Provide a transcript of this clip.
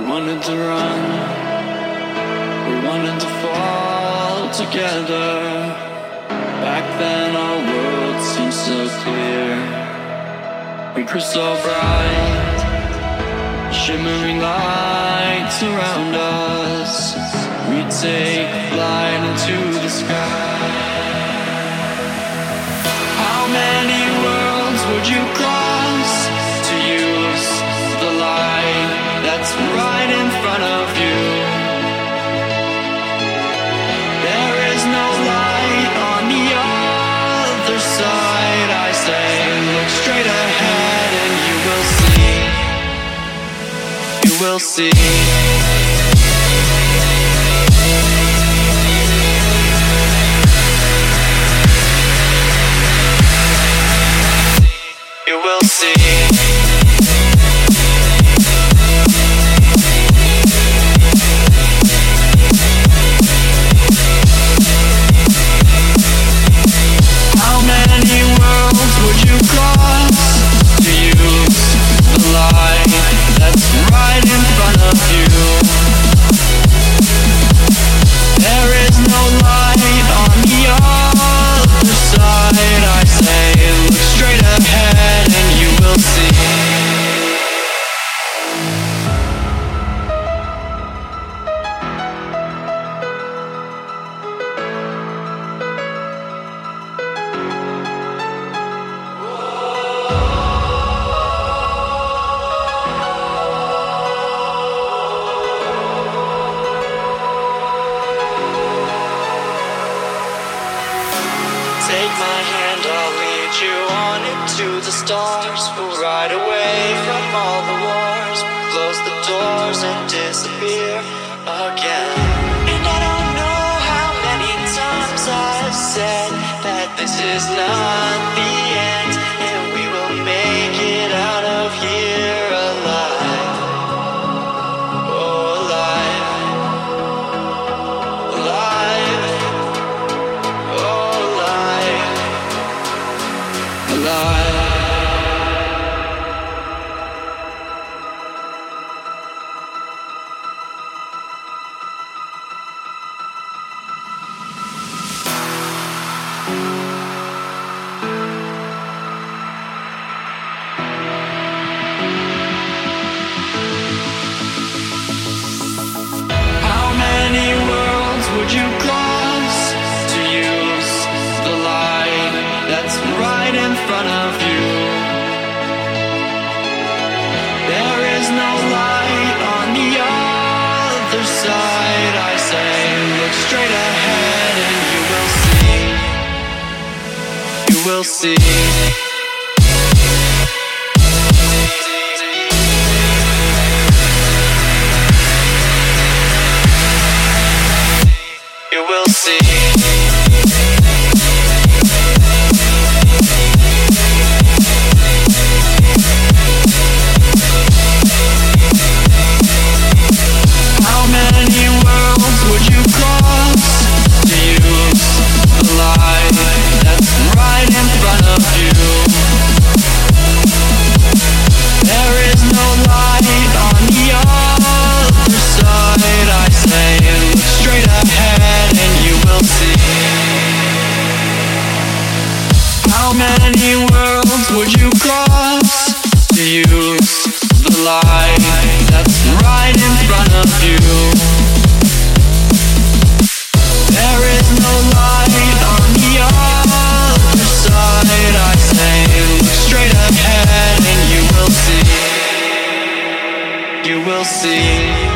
wanted to run, we wanted to fall together. Back then, our world seemed so clear. We grew so bright, shimmering lights around us. We'd take flight into the sky. How many worlds would you straight ahead and you will see. You will see. My hand, I'll lead you on into the stars. We'll ride away from all the wars. Close the doors and disappear again. And I don't know how many times I've said that this is not Alive. No light on the other side. I say, look straight ahead and you will see. You will see. That's right in front of you? There is no light on the other side. I say, look straight ahead and you will see. You will see.